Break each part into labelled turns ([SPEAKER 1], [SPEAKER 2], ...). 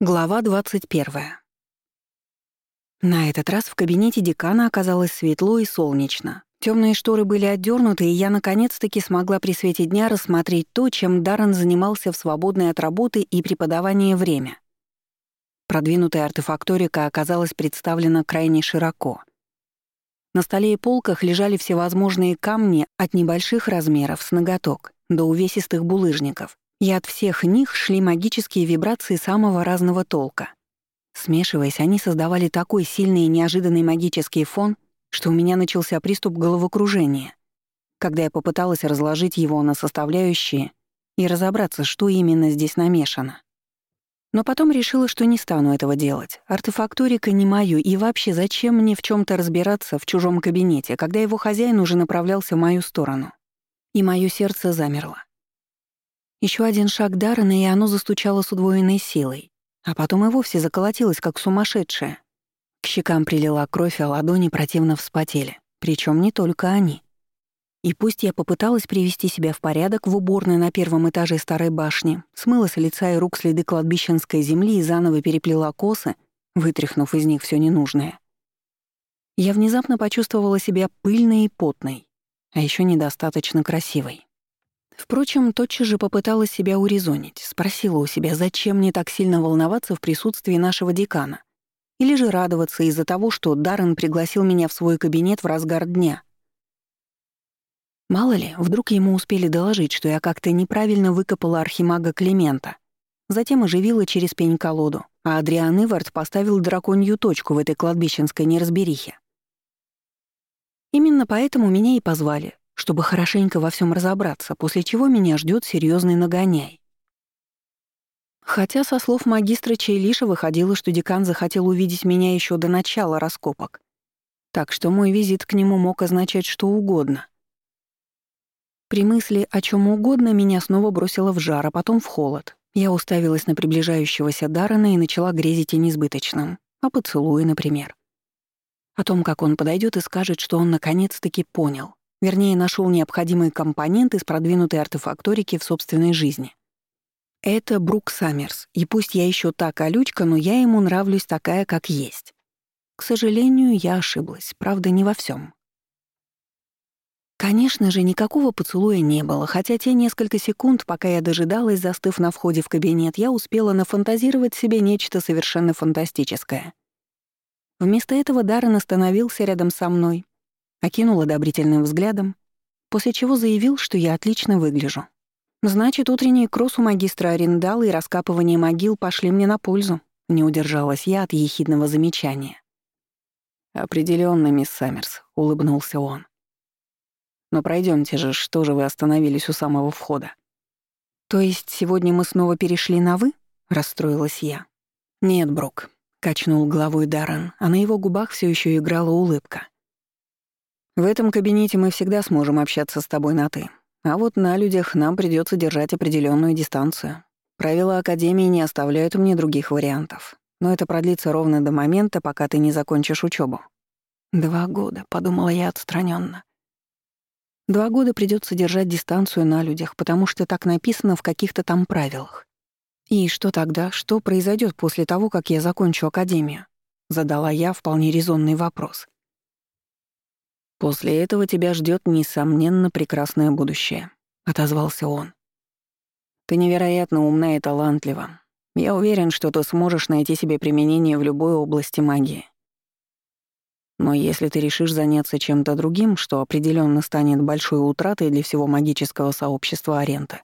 [SPEAKER 1] Глава 21. На этот раз в кабинете декана оказалось светло и солнечно. Темные шторы были отдернуты, и я наконец-таки смогла при свете дня рассмотреть то, чем Даррен занимался в свободное от работы и преподавания время. Продвинутая артефакторика оказалась представлена крайне широко. На столе и полках лежали всевозможные камни от небольших размеров с ноготок до увесистых булыжников, и от всех них шли магические вибрации самого разного толка. Смешиваясь, они создавали такой сильный и неожиданный магический фон, что у меня начался приступ головокружения, когда я попыталась разложить его на составляющие и разобраться, что именно здесь намешано. Но потом решила, что не стану этого делать. Артефакторика не мою, и вообще зачем мне в чем то разбираться в чужом кабинете, когда его хозяин уже направлялся в мою сторону? И мое сердце замерло. Еще один шаг Даррена, и оно застучало с удвоенной силой, а потом и вовсе заколотилось, как сумасшедшее. К щекам прилила кровь, а ладони противно вспотели. Причем не только они. И пусть я попыталась привести себя в порядок в уборной на первом этаже старой башни, смыла с лица и рук следы кладбищенской земли и заново переплела косы, вытряхнув из них все ненужное. Я внезапно почувствовала себя пыльной и потной, а еще недостаточно красивой. Впрочем, тотчас же попыталась себя урезонить, спросила у себя, зачем мне так сильно волноваться в присутствии нашего декана. Или же радоваться из-за того, что Даррен пригласил меня в свой кабинет в разгар дня. Мало ли, вдруг ему успели доложить, что я как-то неправильно выкопала архимага Климента, затем оживила через пень колоду, а Адриан Ивард поставил драконью точку в этой кладбищенской неразберихе. Именно поэтому меня и позвали, чтобы хорошенько во всем разобраться, после чего меня ждет серьезный нагоняй. Хотя, со слов магистра Чейлиша, выходило, что декан захотел увидеть меня еще до начала раскопок. Так что мой визит к нему мог означать что угодно. При мысли о чем угодно меня снова бросило в жар, а потом в холод. Я уставилась на приближающегося Даррена и начала грезить о несбыточном. О поцелуе, например. О том, как он подойдет и скажет, что он наконец-таки понял. Вернее, нашел необходимые компоненты из продвинутой артефакторики в собственной жизни. Это Брук Саммерс, и пусть я еще та колючка, но я ему нравлюсь такая, как есть. К сожалению, я ошиблась, правда, не во всем. Конечно же, никакого поцелуя не было, хотя те несколько секунд, пока я дожидалась, застыв на входе в кабинет, я успела нафантазировать себе нечто совершенно фантастическое. Вместо этого Даррен остановился рядом со мной, окинул одобрительным взглядом, после чего заявил, что я отлично выгляжу. Значит, утренний кросс у магистра Арендала и раскапывание могил пошли мне на пользу. Не удержалась я от ехидного замечания. Определенно, мисс Саммерс», — улыбнулся он. «Но пройдемте же, что же вы остановились у самого входа?» «То есть сегодня мы снова перешли на «вы»?» — расстроилась я. «Нет, Брук», — качнул головой Даррен, а на его губах все еще играла улыбка. В этом кабинете мы всегда сможем общаться с тобой на «ты». А вот на людях нам придется держать определенную дистанцию. Правила Академии не оставляют мне других вариантов. Но это продлится ровно до момента, пока ты не закончишь учебу. «Два года», — подумала я отстраненно. «Два года придется держать дистанцию на людях, потому что так написано в каких-то там правилах. И что тогда? Что произойдет после того, как я закончу Академию?» — задала я вполне резонный вопрос. «После этого тебя ждет несомненно прекрасное будущее», — отозвался он. «Ты невероятно умна и талантлива. Я уверен, что ты сможешь найти себе применение в любой области магии. Но если ты решишь заняться чем-то другим, что определенно станет большой утратой для всего магического сообщества Арента,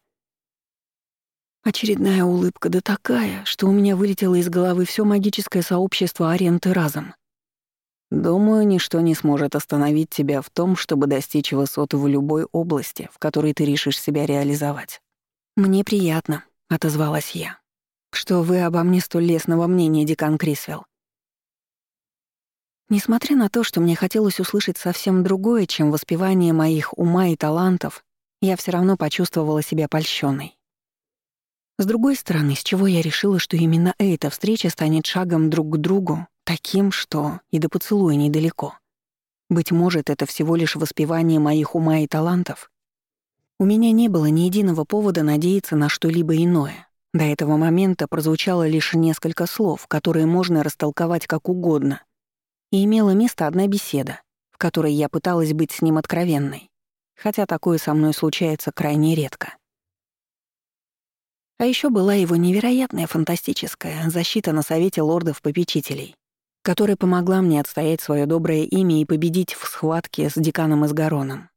[SPEAKER 1] Очередная улыбка да такая, что у меня вылетело из головы все магическое сообщество Аренты разом. Думаю, ничто не сможет остановить тебя в том, чтобы достичь высот в любой области, в которой ты решишь себя реализовать. Мне приятно, отозвалась я, что вы обо мне столь лестного мнения, декан Крисвелл. Несмотря на то, что мне хотелось услышать совсем другое, чем воспевание моих ума и талантов, я все равно почувствовала себя польщенной. С другой стороны, с чего я решила, что именно эта встреча станет шагом друг к другу Таким, что и до поцелуя недалеко. Быть может, это всего лишь воспевание моих ума и талантов? У меня не было ни единого повода надеяться на что-либо иное. До этого момента прозвучало лишь несколько слов, которые можно растолковать как угодно. И имела место одна беседа, в которой я пыталась быть с ним откровенной, хотя такое со мной случается крайне редко. А еще была его невероятная фантастическая защита на Совете лордов-попечителей, которая помогла мне отстоять свое доброе имя и победить в схватке с деканом Изгароном.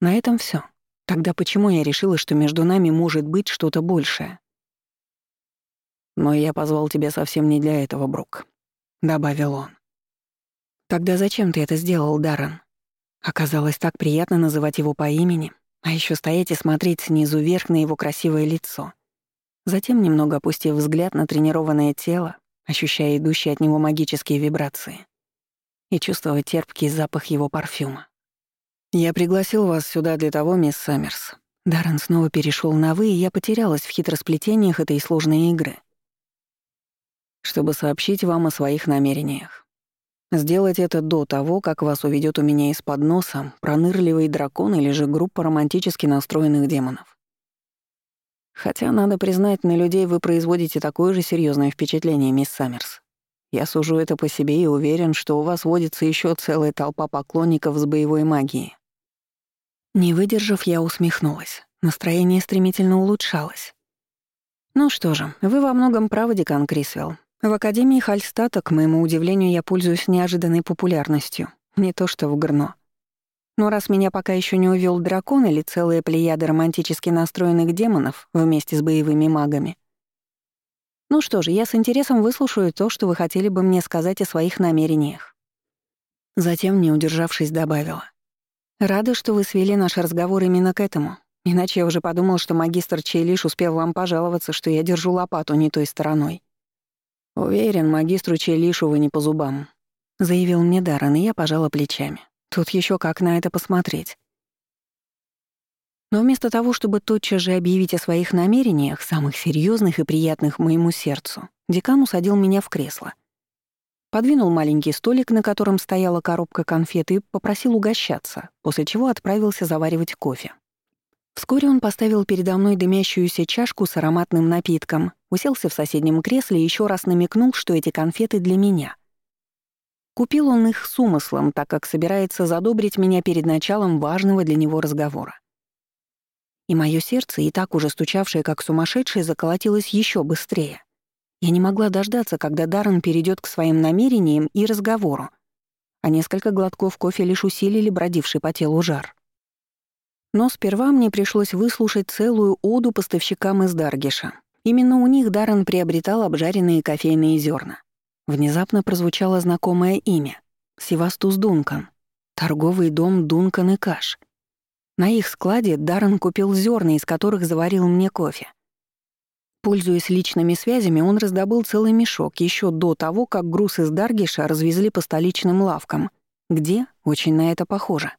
[SPEAKER 1] На этом все. Тогда почему я решила, что между нами может быть что-то большее? «Но я позвал тебя совсем не для этого, Брук», — добавил он. «Тогда зачем ты это сделал, Даррен?» Оказалось так приятно называть его по имени, а еще стоять и смотреть снизу вверх на его красивое лицо. Затем, немного опустив взгляд на тренированное тело, ощущая идущие от него магические вибрации и чувствуя терпкий запах его парфюма. «Я пригласил вас сюда для того, мисс Саммерс». Даррен снова перешел на «вы», и я потерялась в хитросплетениях этой сложной игры. «Чтобы сообщить вам о своих намерениях. Сделать это до того, как вас уведет у меня из-под носа пронырливый дракон или же группа романтически настроенных демонов. Хотя, надо признать, на людей вы производите такое же серьезное впечатление, мисс Саммерс. Я сужу это по себе и уверен, что у вас водится еще целая толпа поклонников с боевой магией. Не выдержав, я усмехнулась. Настроение стремительно улучшалось. Ну что же, вы во многом правы, декан Крисвелл. В Академии Хальстата, к моему удивлению, я пользуюсь неожиданной популярностью. Не то что в Грно. Но раз меня пока еще не увел дракон или целая плеяда романтически настроенных демонов вместе с боевыми магами. Ну что же, я с интересом выслушаю то, что вы хотели бы мне сказать о своих намерениях. Затем, не удержавшись, добавила. Рада, что вы свели наш разговор именно к этому. Иначе я уже подумал, что магистр Чейлиш успел вам пожаловаться, что я держу лопату не той стороной. Уверен, магистру Чейлишу вы не по зубам, заявил мне Даррен, и я пожала плечами. Тут еще как на это посмотреть. Но вместо того, чтобы тотчас же объявить о своих намерениях, самых серьезных и приятных моему сердцу, декан усадил меня в кресло — подвинул маленький столик, на котором стояла коробка конфет, и попросил угощаться, после чего отправился заваривать кофе. Вскоре он поставил передо мной дымящуюся чашку с ароматным напитком, уселся в соседнем кресле и еще раз намекнул, что эти конфеты для меня. Купил он их с умыслом, так как собирается задобрить меня перед началом важного для него разговора. И мое сердце, и так уже стучавшее как сумасшедшее, заколотилось еще быстрее. Я не могла дождаться, когда Даррен перейдет к своим намерениям и разговору, а несколько глотков кофе лишь усилили бродивший по телу жар. Но сперва мне пришлось выслушать целую оду поставщикам из Даргиша. Именно у них Даррен приобретал обжаренные кофейные зерна. Внезапно прозвучало знакомое имя — Севастус Дункан, торговый дом Дункан и Каш. На их складе Даррен купил зерна, из которых заварил мне кофе. Пользуясь личными связями, он раздобыл целый мешок еще до того, как груз из Даргиша развезли по столичным лавкам, где, очень на это похоже,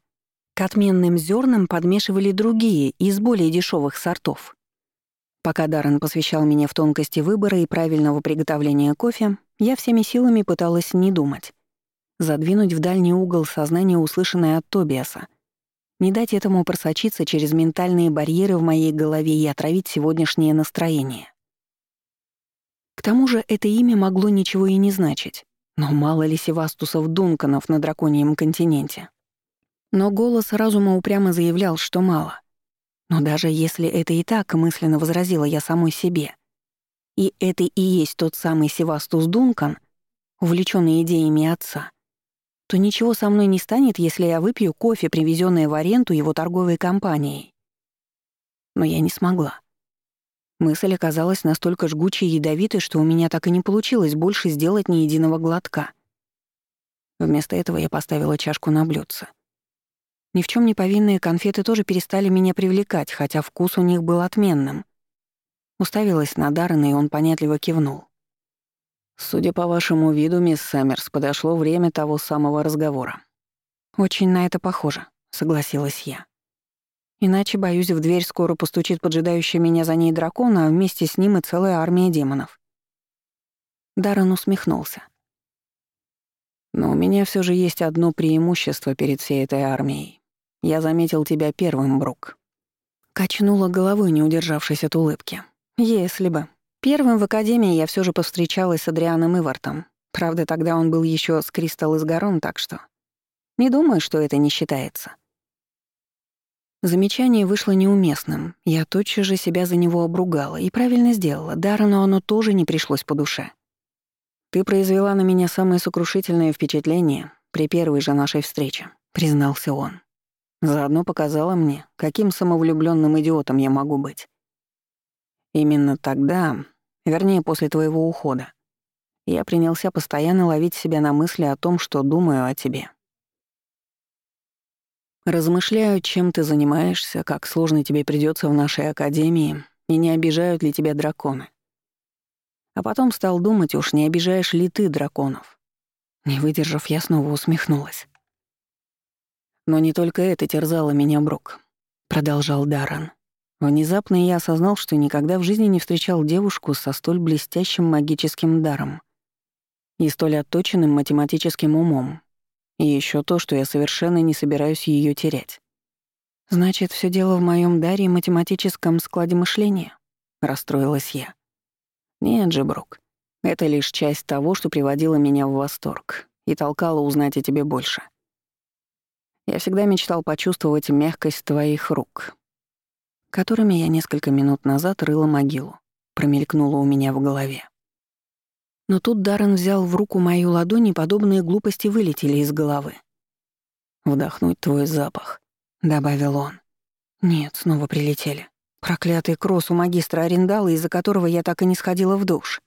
[SPEAKER 1] к отменным зернам подмешивали другие из более дешевых сортов. Пока Даррен посвящал меня в тонкости выбора и правильного приготовления кофе, я всеми силами пыталась не думать. Задвинуть в дальний угол сознание, услышанное от Тобиаса. Не дать этому просочиться через ментальные барьеры в моей голове и отравить сегодняшнее настроение. К тому же это имя могло ничего и не значить. Но мало ли Севастусов Дунканов на драконьем континенте. Но голос разума упрямо заявлял, что мало. Но даже если это и так, мысленно возразила я самой себе. И это и есть тот самый Севастус Дункан, увлеченный идеями отца, то ничего со мной не станет, если я выпью кофе, привезенное в аренду его торговой компанией. Но я не смогла. Мысль оказалась настолько жгучей и ядовитой, что у меня так и не получилось больше сделать ни единого глотка. Вместо этого я поставила чашку на блюдце. Ни в чем не повинные конфеты тоже перестали меня привлекать, хотя вкус у них был отменным. Уставилась на Даррена, и он понятливо кивнул. «Судя по вашему виду, мисс Саммерс, подошло время того самого разговора». «Очень на это похоже», — согласилась я. Иначе, боюсь, в дверь скоро постучит поджидающий меня за ней дракон, а вместе с ним и целая армия демонов. Даррен усмехнулся. «Но у меня все же есть одно преимущество перед всей этой армией. Я заметил тебя первым, Брук». Качнула головой, не удержавшись от улыбки. «Если бы. Первым в академии я все же повстречалась с Адрианом Ивартом. Правда, тогда он был еще с Кристалл из Гарон, так что... Не думаю, что это не считается. Замечание вышло неуместным. Я тотчас же себя за него обругала и правильно сделала. Даррену оно тоже не пришлось по душе. «Ты произвела на меня самое сокрушительное впечатление при первой же нашей встрече», — признался он. «Заодно показала мне, каким самовлюбленным идиотом я могу быть. Именно тогда, вернее, после твоего ухода, я принялся постоянно ловить себя на мысли о том, что думаю о тебе. Размышляю, чем ты занимаешься, как сложно тебе придется в нашей академии, и не обижают ли тебя драконы. А потом стал думать, уж не обижаешь ли ты драконов. Не выдержав, я снова усмехнулась. Но не только это терзало меня Брук, продолжал Даррен. Внезапно я осознал, что никогда в жизни не встречал девушку со столь блестящим магическим даром и столь отточенным математическим умом, и еще то, что я совершенно не собираюсь ее терять. Значит, все дело в моем даре и математическом складе мышления? Расстроилась я. Нет же, Брук. Это лишь часть того, что приводило меня в восторг и толкало узнать о тебе больше. Я всегда мечтал почувствовать мягкость твоих рук, которыми я несколько минут назад рыла могилу, промелькнуло у меня в голове. Но тут Даррен взял в руку мою ладонь, и подобные глупости вылетели из головы. «Вдохнуть твой запах», — добавил он. «Нет, снова прилетели. Проклятый кросс у магистра Арендала, из-за которого я так и не сходила в душ.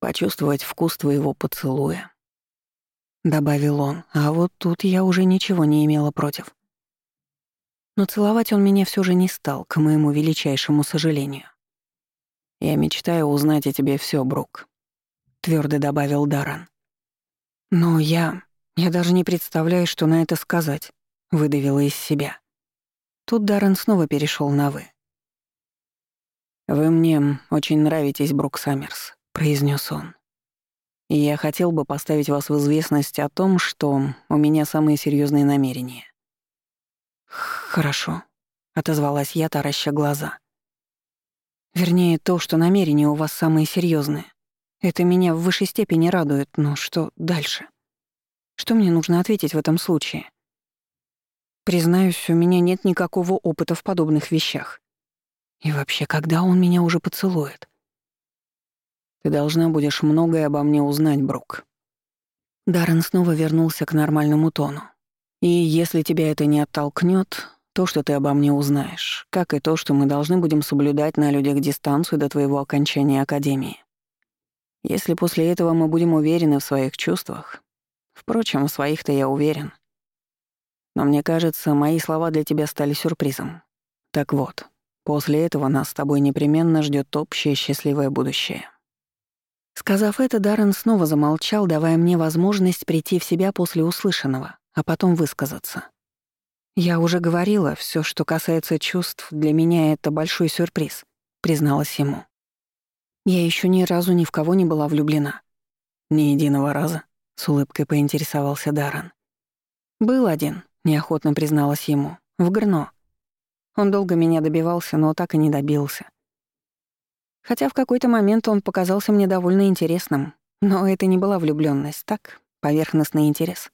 [SPEAKER 1] Почувствовать вкус твоего поцелуя», — добавил он, а вот тут я уже ничего не имела против. Но целовать он меня все же не стал, к моему величайшему сожалению. «Я мечтаю узнать о тебе все, Брук», твердо добавил Даран. Но я... я даже не представляю, что на это сказать, выдавила из себя. Тут Даррен снова перешел на «вы». «Вы мне очень нравитесь, Брук Саммерс», — произнес он. «И я хотел бы поставить вас в известность о том, что у меня самые серьезные намерения». «Хорошо», — отозвалась я, тараща глаза. «Вернее, то, что намерения у вас самые серьезные. Это меня в высшей степени радует, но что дальше? Что мне нужно ответить в этом случае? Признаюсь, у меня нет никакого опыта в подобных вещах. И вообще, когда он меня уже поцелует? Ты должна будешь многое обо мне узнать, Брук. Даррен снова вернулся к нормальному тону. И если тебя это не оттолкнет, то, что ты обо мне узнаешь, как и то, что мы должны будем соблюдать на людях дистанцию до твоего окончания Академии. Если после этого мы будем уверены в своих чувствах, впрочем, в своих-то я уверен. Но мне кажется, мои слова для тебя стали сюрпризом. Так вот, после этого нас с тобой непременно ждет общее счастливое будущее. Сказав это, Даррен снова замолчал, давая мне возможность прийти в себя после услышанного, а потом высказаться. «Я уже говорила, все, что касается чувств, для меня это большой сюрприз», — призналась ему. Я еще ни разу ни в кого не была влюблена. Ни единого раза, с улыбкой поинтересовался Даран. Был один, неохотно призналась ему, в Грно. Он долго меня добивался, но так и не добился. Хотя в какой-то момент он показался мне довольно интересным, но это не была влюблённость, так, поверхностный интерес.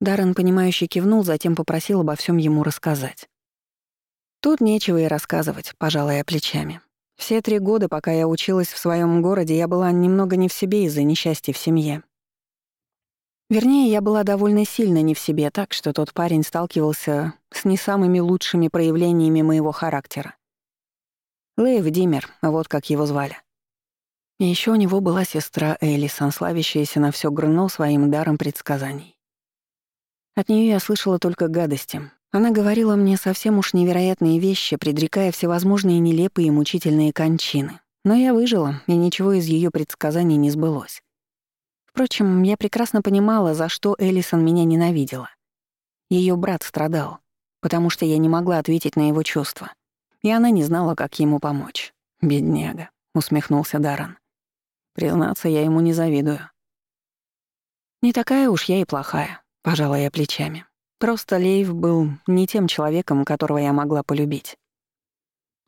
[SPEAKER 1] Даррен, понимающе кивнул, затем попросил обо всем ему рассказать. Тут нечего и рассказывать, пожалуй, плечами. Все три года, пока я училась в своем городе, я была немного не в себе из-за несчастья в семье. Вернее, я была довольно сильно не в себе, так что тот парень сталкивался с не самыми лучшими проявлениями моего характера. Лейв Димер, вот как его звали. И ещё у него была сестра Элисон, славящаяся на всё Грно своим даром предсказаний. От неё я слышала только гадости, она говорила мне совсем уж невероятные вещи, предрекая всевозможные нелепые и мучительные кончины. Но я выжила, и ничего из ее предсказаний не сбылось. Впрочем, я прекрасно понимала, за что Элисон меня ненавидела. Ее брат страдал, потому что я не могла ответить на его чувства. И она не знала, как ему помочь. «Бедняга», — усмехнулся Даран. «Признаться, я ему не завидую». «Не такая уж я и плохая», — пожала я плечами. Просто Лейв был не тем человеком, которого я могла полюбить.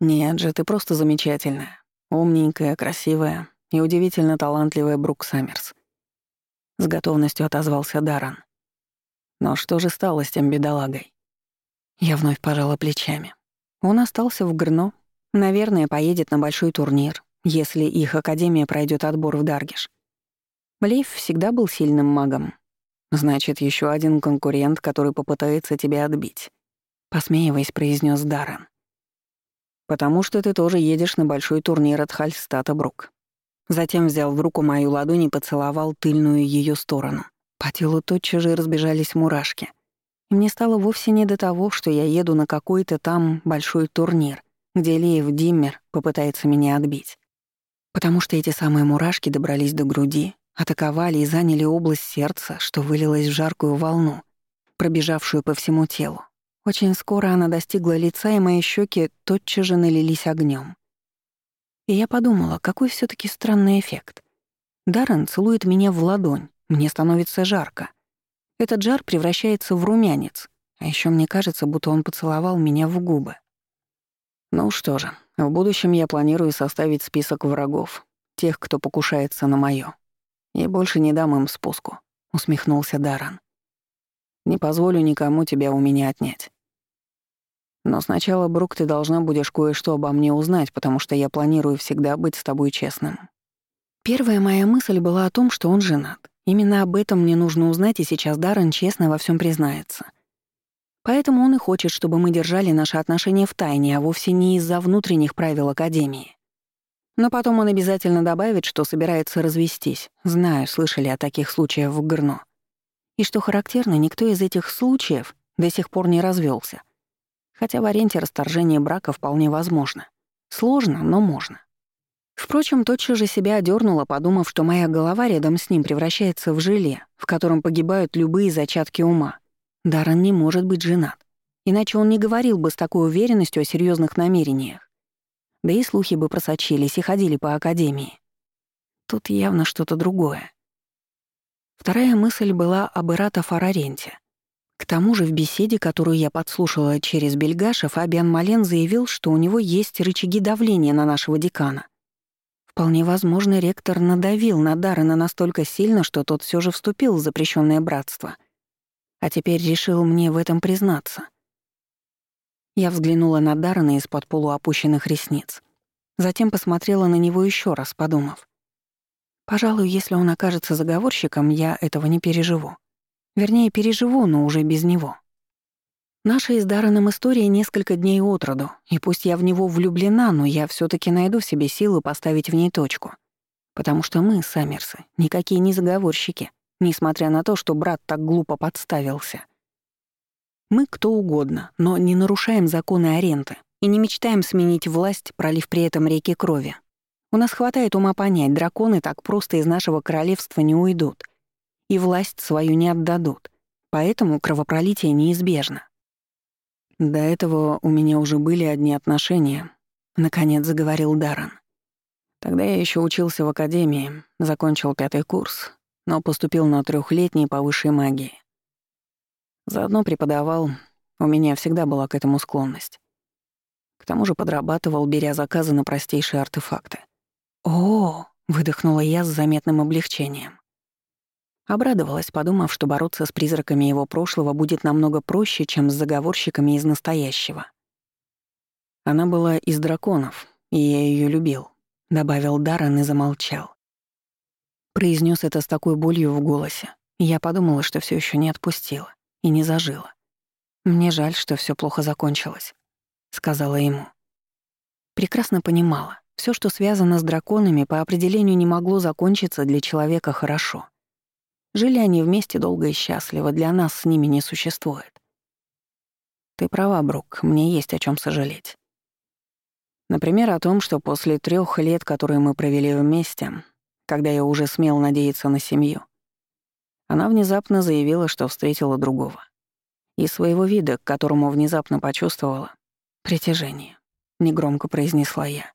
[SPEAKER 1] «Нет же, ты просто замечательная. Умненькая, красивая и удивительно талантливая Брук Саммерс». С готовностью отозвался Даран. «Но что же стало с тем бедолагой?» Я вновь пожала плечами. Он остался в Грно. Наверное, поедет на большой турнир, если их академия пройдет отбор в Даргиш. Блейв всегда был сильным магом. Значит, еще один конкурент, который попытается тебя отбить. Посмеиваясь, произнес Даррен. «Потому что ты тоже едешь на большой турнир от Хальстата Брук». Затем взял в руку мою ладонь и поцеловал тыльную ее сторону. По телу тотчас же разбежались мурашки. Мне стало вовсе не до того, что я еду на какой-то там большой турнир, где Леев Диммер попытается меня отбить. Потому что эти самые мурашки добрались до груди, атаковали и заняли область сердца, что вылилось в жаркую волну, пробежавшую по всему телу. Очень скоро она достигла лица, и мои щеки тотчас же налились огнем. И я подумала, какой все таки странный эффект. Даррен целует меня в ладонь, мне становится жарко. Этот жар превращается в румянец, а еще мне кажется, будто он поцеловал меня в губы. Ну что же, в будущем я планирую составить список врагов, тех, кто покушается на моё. И больше не дам им спуску, усмехнулся Даран. Не позволю никому тебя у меня отнять. Но сначала, Брук, ты должна будешь кое-что обо мне узнать, потому что я планирую всегда быть с тобой честным. Первая моя мысль была о том, что он женат. Именно об этом мне нужно узнать, и сейчас Даррен честно во всем признается. Поэтому он и хочет, чтобы мы держали наши отношения в тайне, а вовсе не из-за внутренних правил Академии. Но потом он обязательно добавит, что собирается развестись. Знаю, слышали о таких случаях в Грно. И что характерно, никто из этих случаев до сих пор не развелся. Хотя в аренте расторжение брака вполне возможно. Сложно, но можно. Впрочем, тотчас же себя одернула, подумав, что моя голова рядом с ним превращается в желе, в котором погибают любые зачатки ума. Даррен не может быть женат. Иначе он не говорил бы с такой уверенностью о серьезных намерениях. Да и слухи бы просочились и ходили по академии. Тут явно что-то другое. Вторая мысль была об Ирата Фараренте. К тому же в беседе, которую я подслушала через Бельгаша, Фабиан Мален заявил, что у него есть рычаги давления на нашего декана. Вполне возможно, ректор надавил на Даррена настолько сильно, что тот все же вступил в запрещенное братство. А теперь решил мне в этом признаться. Я взглянула на Даррена из-под полуопущенных ресниц. Затем посмотрела на него еще раз, подумав. Пожалуй, если он окажется заговорщиком, я этого не переживу. Вернее, переживу, но уже без него. Наша с Дарреном история несколько дней от роду, и пусть я в него влюблена, но я все таки найду в себе силы поставить в ней точку. Потому что мы, Саммерсы, никакие не заговорщики, несмотря на то, что брат так глупо подставился. Мы кто угодно, но не нарушаем законы аренты и не мечтаем сменить власть, пролив при этом реки крови. У нас хватает ума понять, драконы так просто из нашего королевства не уйдут и власть свою не отдадут, поэтому кровопролитие неизбежно. До этого у меня уже были одни отношения, наконец заговорил Даран. Тогда я еще учился в академии, закончил пятый курс, но поступил на трехлетний по высшей магии. Заодно преподавал, у меня всегда была к этому склонность. К тому же подрабатывал, беря заказы на простейшие артефакты. «О!» — выдохнула я с заметным облегчением. Обрадовалась, подумав, что бороться с призраками его прошлого будет намного проще, чем с заговорщиками из настоящего. Она была из драконов, и я ее любил, добавил Даррен и замолчал. Произнес это с такой болью в голосе. я подумала, что все еще не отпустила и не зажила. Мне жаль, что все плохо закончилось, сказала ему. Прекрасно понимала, все, что связано с драконами, по определению не могло закончиться для человека хорошо. Жили они вместе долго и счастливо, для нас с ними не существует. Ты права, Брук, мне есть о чем сожалеть. Например, о том, что после трех лет, которые мы провели вместе, когда я уже смел надеяться на семью, она внезапно заявила, что встретила другого. И своего вида, к которому внезапно почувствовала притяжение, негромко произнесла я.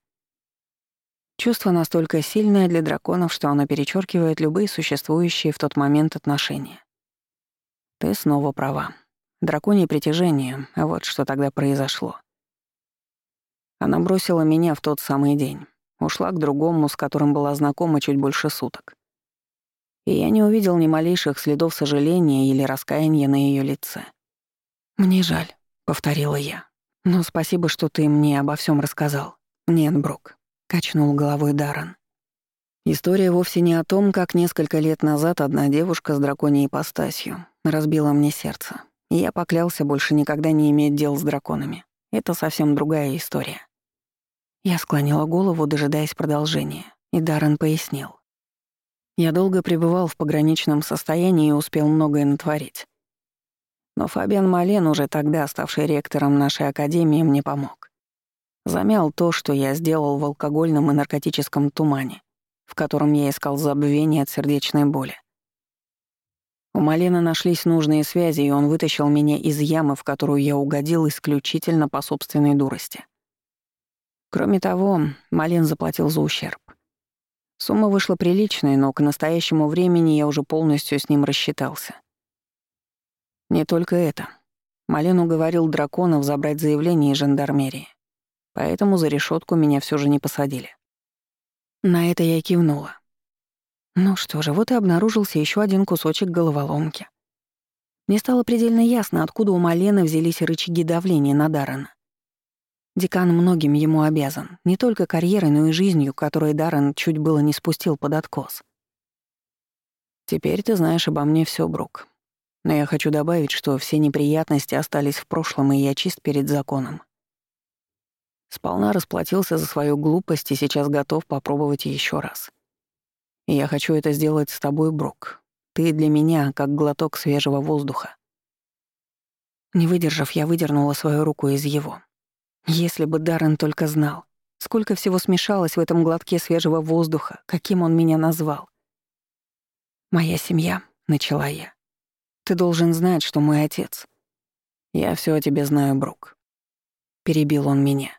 [SPEAKER 1] Чувство настолько сильное для драконов, что оно перечеркивает любые существующие в тот момент отношения. Ты снова права. Драконье притяжение, а вот что тогда произошло. Она бросила меня в тот самый день. Ушла к другому, с которым была знакома чуть больше суток. И я не увидел ни малейших следов сожаления или раскаяния на ее лице. «Мне жаль», — повторила я. «Но спасибо, что ты мне обо всем рассказал». «Нет, Брук», — качнул головой Даррен. История вовсе не о том, как несколько лет назад одна девушка с драконьей ипостасью разбила мне сердце, и я поклялся больше никогда не иметь дел с драконами. Это совсем другая история. Я склонила голову, дожидаясь продолжения, и Даррен пояснил. Я долго пребывал в пограничном состоянии и успел многое натворить. Но Фабиан Мален, уже тогда ставший ректором нашей академии, мне помог. Замял то, что я сделал в алкогольном и наркотическом тумане, в котором я искал забвение от сердечной боли. У Малена нашлись нужные связи, и он вытащил меня из ямы, в которую я угодил исключительно по собственной дурости. Кроме того, Малин заплатил за ущерб. Сумма вышла приличная, но к настоящему времени я уже полностью с ним рассчитался. Не только это. Малин уговорил драконов забрать заявление из жандармерии. Поэтому за решетку меня все же не посадили. На это я кивнула. Ну что же, вот и обнаружился еще один кусочек головоломки. Мне стало предельно ясно, откуда у Малены взялись рычаги давления на Даррена. Декан многим ему обязан, не только карьерой, но и жизнью, которой Даррен чуть было не спустил под откос. Теперь ты знаешь обо мне все, Брук. Но я хочу добавить, что все неприятности остались в прошлом, и я чист перед законом. Сполна расплатился за свою глупость и сейчас готов попробовать еще раз. И я хочу это сделать с тобой, Брук. Ты для меня как глоток свежего воздуха. Не выдержав, я выдернула свою руку из его. Если бы Даррен только знал, сколько всего смешалось в этом глотке свежего воздуха, каким он меня назвал. «Моя семья», — начала я. «Ты должен знать, что мой отец...» «Я все о тебе знаю, Брук», — перебил он меня.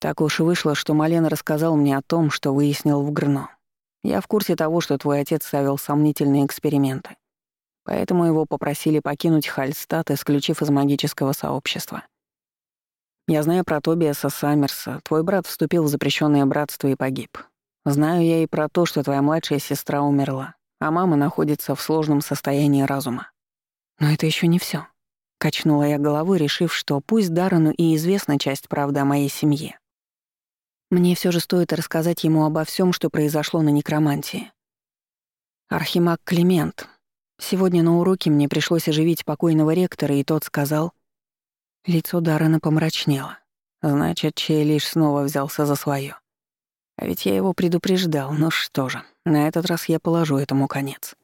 [SPEAKER 1] Так уж вышло, что Мален рассказал мне о том, что выяснил в Грно. Я в курсе того, что твой отец ставил сомнительные эксперименты. Поэтому его попросили покинуть Хальстат, исключив из магического сообщества. Я знаю про Тобиаса Саммерса. Твой брат вступил в запрещенное братство и погиб. Знаю я и про то, что твоя младшая сестра умерла, а мама находится в сложном состоянии разума. Но это еще не все. Качнула я головой, решив, что пусть Даррену и известна часть правды о моей семье. Мне все же стоит рассказать ему обо всем, что произошло на некромантии. Архимаг Климент. Сегодня на уроке мне пришлось оживить покойного ректора, и тот сказал, Лицо Даррена помрачнело. Значит, Чей лишь снова взялся за свое. А ведь я его предупреждал, ну что же, на этот раз я положу этому конец.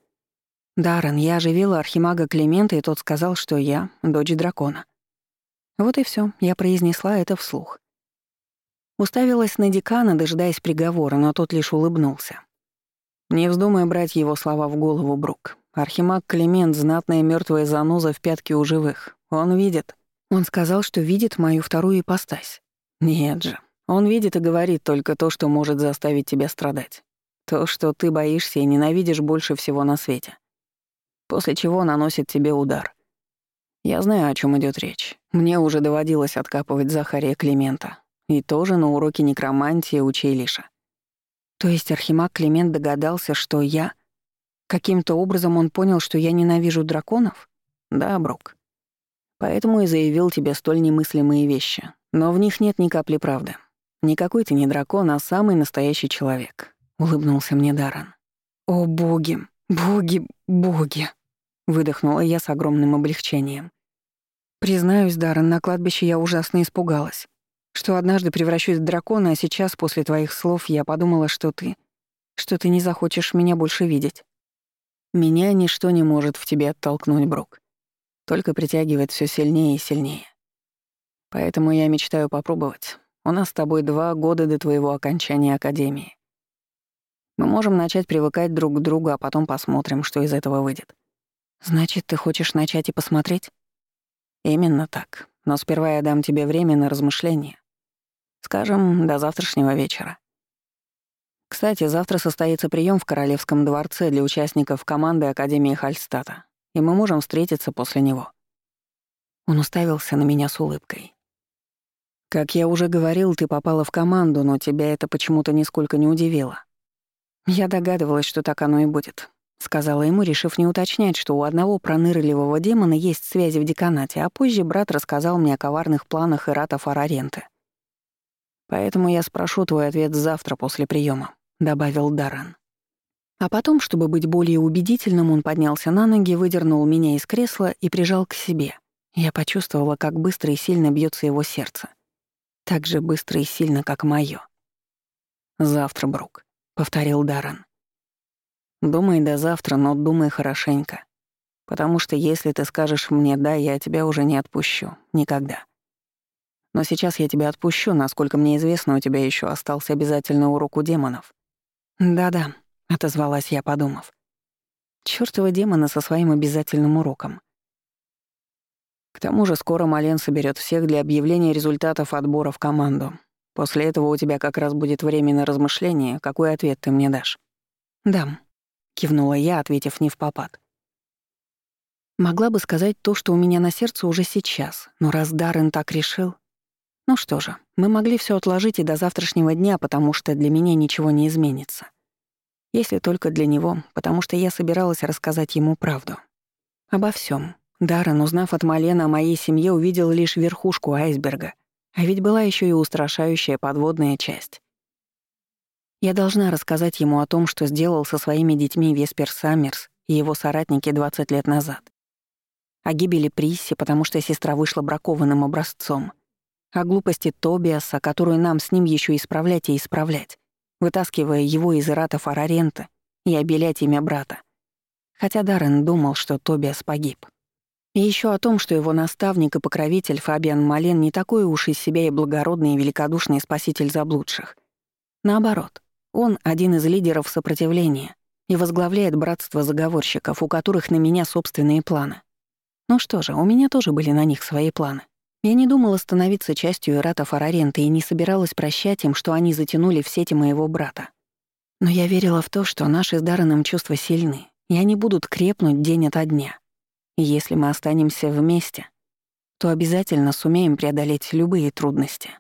[SPEAKER 1] Даррен, я оживила архимага Климента, и тот сказал, что я — дочь дракона. Вот и все, я произнесла это вслух. Уставилась на декана, дожидаясь приговора, но тот лишь улыбнулся. Не вздумай брать его слова в голову, Брук. Архимаг Климент — знатная мертвая заноза в пятке у живых. Он видит. Он сказал, что видит мою вторую ипостась. Нет же. Он видит и говорит только то, что может заставить тебя страдать. То, что ты боишься и ненавидишь больше всего на свете. После чего наносит тебе удар. Я знаю, о чем идет речь. Мне уже доводилось откапывать Захария Климента. И тоже на уроке некромантии у Чейлиша. То есть Архимаг Климент догадался, что я... Каким-то образом он понял, что я ненавижу драконов? Да, Брук. Поэтому и заявил тебе столь немыслимые вещи. Но в них нет ни капли правды. Никакой ты не дракон, а самый настоящий человек», — улыбнулся мне Даран. «О, боги, боги, боги!» — выдохнула я с огромным облегчением. «Признаюсь, Даран, на кладбище я ужасно испугалась, что однажды превращусь в дракона, а сейчас, после твоих слов, я подумала, что ты... что ты не захочешь меня больше видеть. Меня ничто не может в тебе оттолкнуть, Брук только притягивает все сильнее и сильнее. Поэтому я мечтаю попробовать. У нас с тобой два года до твоего окончания академии. Мы можем начать привыкать друг к другу, а потом посмотрим, что из этого выйдет. Значит, ты хочешь начать и посмотреть? Именно так. Но сперва я дам тебе время на размышления. Скажем, до завтрашнего вечера. Кстати, завтра состоится прием в Королевском дворце для участников команды Академии Хальстата и мы можем встретиться после него». Он уставился на меня с улыбкой. Как я уже говорил, ты попала в команду, но тебя это почему-то нисколько не удивило. Я догадывалась, что так оно и будет. Сказала ему, решив не уточнять, что у одного пронырливого демона есть связи в деканате, а позже брат рассказал мне о коварных планах Ирата Фараренты. «Поэтому я спрошу твой ответ завтра после приема, добавил Даррен. А потом, чтобы быть более убедительным, он поднялся на ноги, выдернул меня из кресла и прижал к себе. Я почувствовала, как быстро и сильно бьется его сердце. Так же быстро и сильно, как моё. «Завтра, Брук», — повторил Даррен. «Думай до завтра, но думай хорошенько. Потому что если ты скажешь мне «да», я тебя уже не отпущу. Никогда. Но сейчас я тебя отпущу, насколько мне известно, у тебя еще остался обязательный урок у демонов». «Да-да», — отозвалась я, подумав. «Чёртова демона со своим обязательным уроком. К тому же скоро Мален соберет всех для объявления результатов отбора в команду. После этого у тебя как раз будет время на размышление, какой ответ ты мне дашь. «Дам», — кивнула я, ответив не в попад. Могла бы сказать то, что у меня на сердце уже сейчас, но раз Даррен так решил... Ну что же, мы могли все отложить и до завтрашнего дня, потому что для меня ничего не изменится. Если только для него, потому что я собиралась рассказать ему правду. Обо всем, Даррен, узнав от Малена о моей семье, увидел лишь верхушку айсберга, а ведь была еще и устрашающая подводная часть. Я должна рассказать ему о том, что сделал со своими детьми Веспер Саммерс и его соратники 20 лет назад. О гибели Присси, потому что сестра вышла бракованным образцом. О глупости Тобиаса, которую нам с ним еще исправлять и исправлять, вытаскивая его из Ирата Фарарента и обелять имя брата. Хотя Даррен думал, что Тобиас погиб. И еще о том, что его наставник и покровитель Фабиан Мален не такой уж из себя и благородный и великодушный спаситель заблудших. Наоборот, он один из лидеров сопротивления и возглавляет братство заговорщиков, у которых на меня собственные планы. Ну что же, у меня тоже были на них свои планы. Я не думала становиться частью Ирата Фарарента и не собиралась прощать им, что они затянули в сети моего брата. Но я верила в то, что наши с Дарреном чувства сильны, и они будут крепнуть день ото дня. Если мы останемся вместе, то обязательно сумеем преодолеть любые трудности.